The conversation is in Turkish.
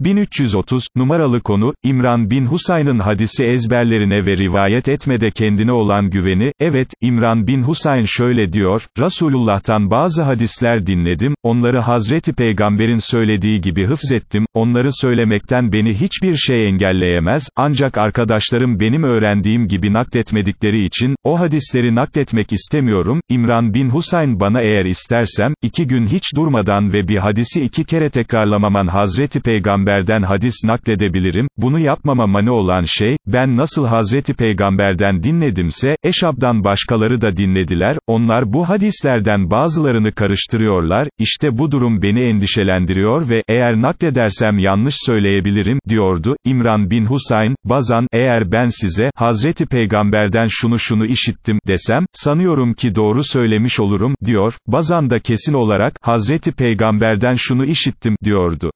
1330, numaralı konu, İmran bin Husayn'ın hadisi ezberlerine ve rivayet etmede kendine olan güveni, evet, İmran bin Husayn şöyle diyor, Resulullah'tan bazı hadisler dinledim, onları Hazreti Peygamber'in söylediği gibi hıfzettim, onları söylemekten beni hiçbir şey engelleyemez, ancak arkadaşlarım benim öğrendiğim gibi nakletmedikleri için, o hadisleri nakletmek istemiyorum, İmran bin Husayn bana eğer istersem, iki gün hiç durmadan ve bir hadisi iki kere tekrarlamaman Hazreti Peygamber Peygamberden hadis nakledebilirim, bunu yapmama mani olan şey, ben nasıl Hazreti Peygamberden dinledimse, Eşab'dan başkaları da dinlediler, onlar bu hadislerden bazılarını karıştırıyorlar, işte bu durum beni endişelendiriyor ve, eğer nakledersem yanlış söyleyebilirim, diyordu, İmran bin Husayn, bazan, eğer ben size, Hazreti Peygamberden şunu şunu işittim, desem, sanıyorum ki doğru söylemiş olurum, diyor, bazan da kesin olarak, Hazreti Peygamberden şunu işittim, diyordu.